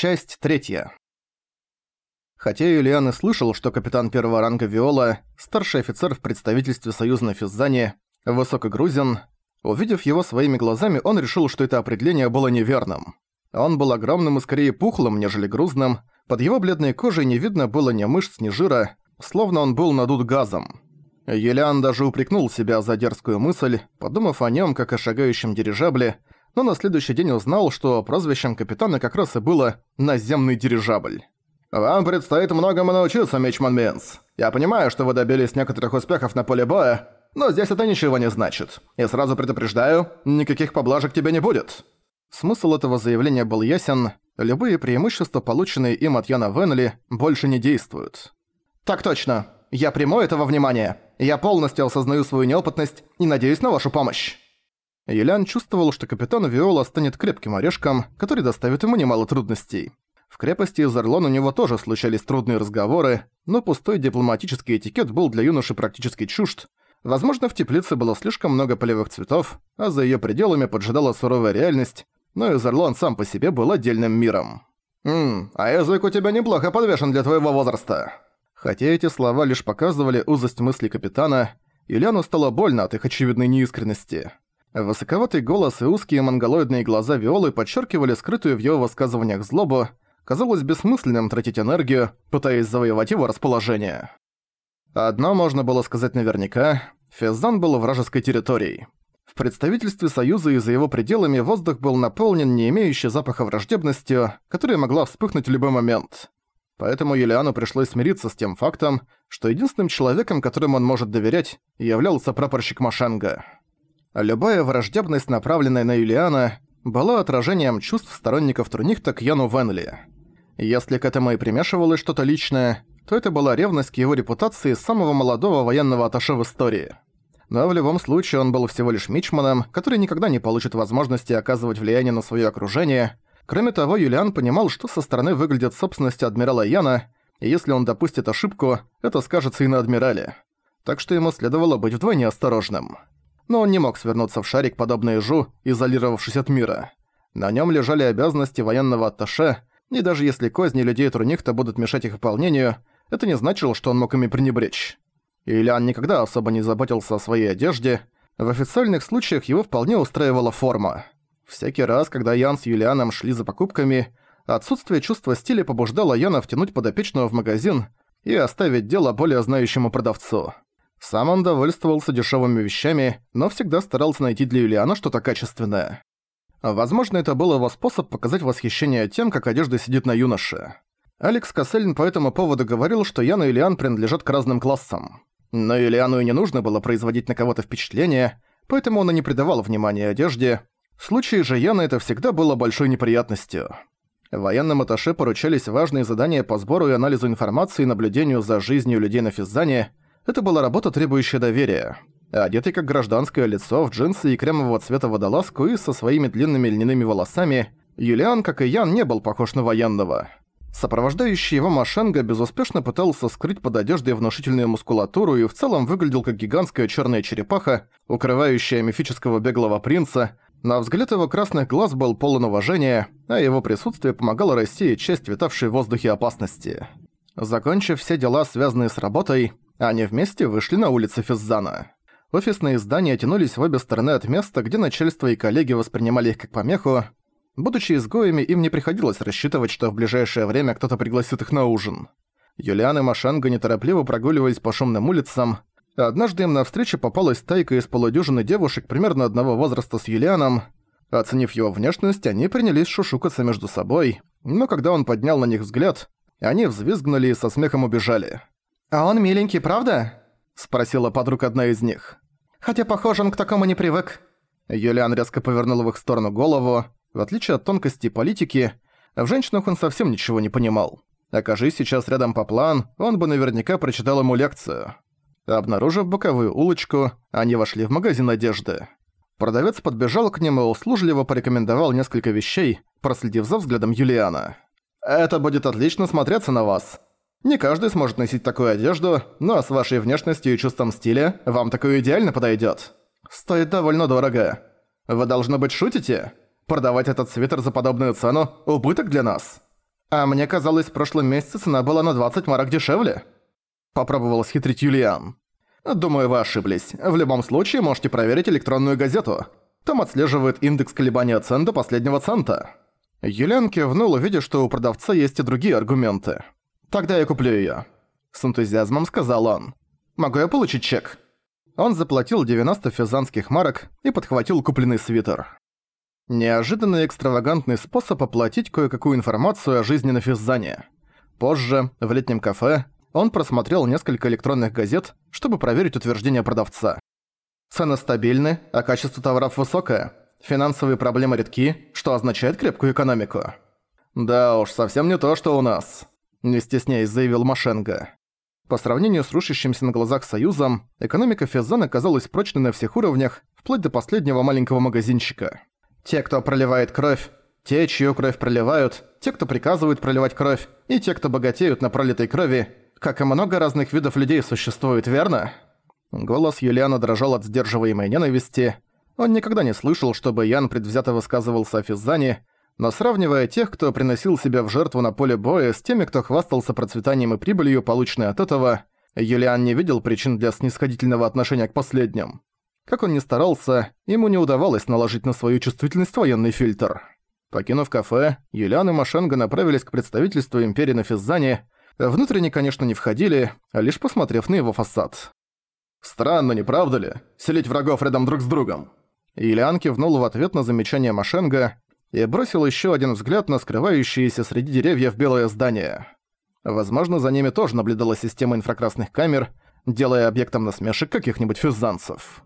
Часть третья. Хотя Юлиан и слышал, что капитан первого ранга Виола, старший офицер в представительстве Союза на Физзане, высокогрузен, увидев его своими глазами, он решил, что это определение было неверным. Он был огромным и скорее пухлым, нежели грузным, под его бледной кожей не видно было ни мышц, ни жира, словно он был надут газом. Юлиан даже упрекнул себя за дерзкую мысль, подумав о нем как о шагающем дирижабле, но на следующий день узнал, что прозвищем капитана как раз и было «наземный дирижабль». «Вам предстоит многому научиться, Мичман Минс. Я понимаю, что вы добились некоторых успехов на поле боя, но здесь это ничего не значит. И сразу предупреждаю, никаких поблажек тебе не будет». Смысл этого заявления был ясен. Любые преимущества, полученные им от Яна Венли, больше не действуют. «Так точно. Я приму этого внимания. Я полностью осознаю свою неопытность и надеюсь на вашу помощь». Юлиан чувствовал, что капитан Виола станет крепким орешком, который доставит ему немало трудностей. В крепости Изарлон у него тоже случались трудные разговоры, но пустой дипломатический этикет был для юноши практически чужд. Возможно, в теплице было слишком много полевых цветов, а за её пределами поджидала суровая реальность, но Изарлон сам по себе был отдельным миром. «Ммм, а язык у тебя неплохо подвешен для твоего возраста». Хотя эти слова лишь показывали узость мысли капитана, Юлиану стало больно от их очевидной неискренности. Высоковатый голос и узкие монголоидные глаза Виолы подчеркивали скрытую в его высказываниях злобу, казалось бессмысленным тратить энергию, пытаясь завоевать его расположение. Одно можно было сказать наверняка – Феззан был вражеской территорией. В представительстве Союза и за его пределами воздух был наполнен не имеющей запаха враждебностью, которая могла вспыхнуть в любой момент. Поэтому Юлиану пришлось смириться с тем фактом, что единственным человеком, которому он может доверять, являлся прапорщик Машенга. Любая враждебность, направленная на Юлиана, была отражением чувств сторонников Трунихта к Яну Венли. Если к этому и примешивалось что-то личное, то это была ревность к его репутации самого молодого военного атташе в истории. Но в любом случае он был всего лишь мичманом, который никогда не получит возможности оказывать влияние на свое окружение. Кроме того, Юлиан понимал, что со стороны выглядит собственность адмирала Яна, и если он допустит ошибку, это скажется и на адмирале. Так что ему следовало быть вдвойне осторожным но он не мог свернуться в шарик, подобно ежу, изолировавшись от мира. На нем лежали обязанности военного атташе, и даже если козни людей Трунихта будут мешать их выполнению, это не значило, что он мог ими пренебречь. Ильян никогда особо не заботился о своей одежде, в официальных случаях его вполне устраивала форма. Всякий раз, когда Ян с Юлианом шли за покупками, отсутствие чувства стиля побуждало Яна втянуть подопечного в магазин и оставить дело более знающему продавцу. Сам он довольствовался дешевыми вещами, но всегда старался найти для Юлиана что-то качественное. Возможно, это был его способ показать восхищение тем, как одежда сидит на юноше. Алекс Касселин по этому поводу говорил, что Ян и Юлиан принадлежат к разным классам. Но Юлиану и не нужно было производить на кого-то впечатление, поэтому он и не придавал внимания одежде. В случае же Яна это всегда было большой неприятностью. Военным атташе поручались важные задания по сбору и анализу информации и наблюдению за жизнью людей на Физзане – это была работа, требующая доверия. Одетый как гражданское лицо в джинсы и кремового цвета водолазку и со своими длинными льняными волосами, Юлиан, как и Ян, не был похож на военного. Сопровождающий его Машенга безуспешно пытался скрыть под одеждой внушительную мускулатуру и в целом выглядел как гигантская черная черепаха, укрывающая мифического беглого принца, но взгляд его красных глаз был полон уважения, а его присутствие помогало рассеять часть витавшей в воздухе опасности. Закончив все дела, связанные с работой, они вместе вышли на улицы Физзана. Офисные здания тянулись в обе стороны от места, где начальство и коллеги воспринимали их как помеху. Будучи изгоями, им не приходилось рассчитывать, что в ближайшее время кто-то пригласит их на ужин. Юлиан и Машанга неторопливо прогуливались по шумным улицам. Однажды им навстречу попалась тайка из полудюжины девушек примерно одного возраста с Юлианом. Оценив его внешность, они принялись шушукаться между собой, но когда он поднял на них взгляд, они взвизгнули и со смехом убежали. «А он миленький, правда?» – спросила подруга одна из них. «Хотя, похоже, он к такому не привык». Юлиан резко повернул в их сторону голову. В отличие от тонкости политики, в женщинах он совсем ничего не понимал. Окажись сейчас рядом по план, он бы наверняка прочитал ему лекцию. Обнаружив боковую улочку, они вошли в магазин одежды. Продавец подбежал к ним и услужливо порекомендовал несколько вещей, проследив за взглядом Юлиана. «Это будет отлично смотреться на вас», не каждый сможет носить такую одежду, но с вашей внешностью и чувством стиля вам такое идеально подойдет. Стоит довольно дорого. Вы, должно быть, шутите? Продавать этот свитер за подобную цену – убыток для нас. «А мне казалось, в прошлом месяце цена была на 20 марок дешевле». Попробовал схитрить Юлиан. «Думаю, вы ошиблись. В любом случае, можете проверить электронную газету. Там отслеживает индекс колебания цен до последнего цента». Юлиан кивнул, увидев, что у продавца есть и другие аргументы. «Тогда я куплю её». С энтузиазмом сказал он. «Могу я получить чек?» Он заплатил 90 физанских марок и подхватил купленный свитер. Неожиданный экстравагантный способ оплатить кое-какую информацию о жизни на Физзане. Позже, в летнем кафе, он просмотрел несколько электронных газет, чтобы проверить утверждение продавца. Цены стабильны, а качество товаров высокое. Финансовые проблемы редки, что означает крепкую экономику. «Да уж, совсем не то, что у нас», – не стесняясь заявил Машенко. По сравнению с рушащимся на глазах союзом, экономика Физзана казалась прочной на всех уровнях, вплоть до последнего маленького магазинчика. Те, кто проливает кровь, те, чью кровь проливают, те, кто приказывают проливать кровь, и те, кто богатеют на пролитой крови, как и много разных видов людей существует, верно? Голос Юлиана дрожал от сдерживаемой ненависти. Он никогда не слышал, чтобы Ян предвзято высказывался о Физзане, но сравнивая тех, кто приносил себя в жертву на поле боя, с теми, кто хвастался процветанием и прибылью, полученной от этого, Юлиан не видел причин для снисходительного отношения к последним. Как он ни старался, ему не удавалось наложить на свою чувствительность военный фильтр. Покинув кафе, Юлиан и Машенго направились к представительству Империи на Физзане. Внутренне, конечно, не входили, а лишь посмотрев на его фасад. «Странно, не правда ли? Селить врагов рядом друг с другом?» Юлиан кивнул в ответ на замечание Машенго и бросил еще один взгляд на скрывающееся среди деревьев белое здание. Возможно, за ними тоже наблюдала система инфракрасных камер, делая объектом насмешек каких-нибудь фюзанцев.